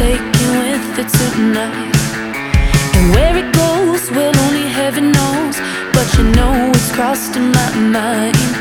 taken with it tonight. And where it goes, well, only heaven knows. But you know it's crossed in my mind.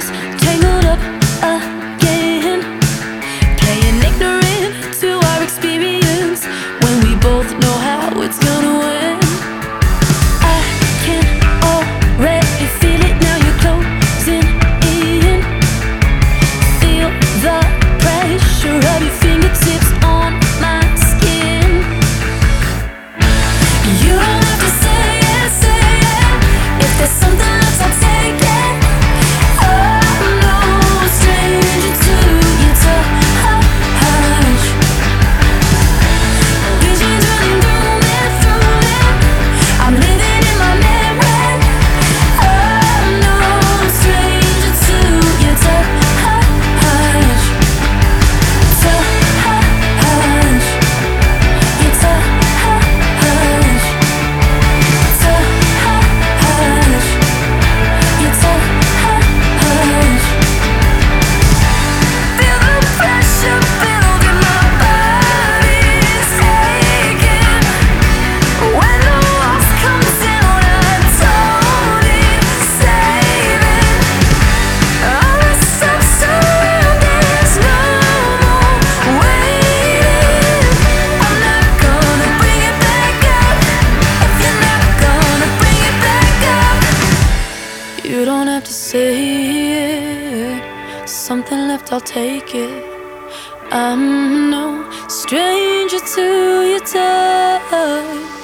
здесь have to say it. Something left, I'll take it. I'm no stranger to your touch.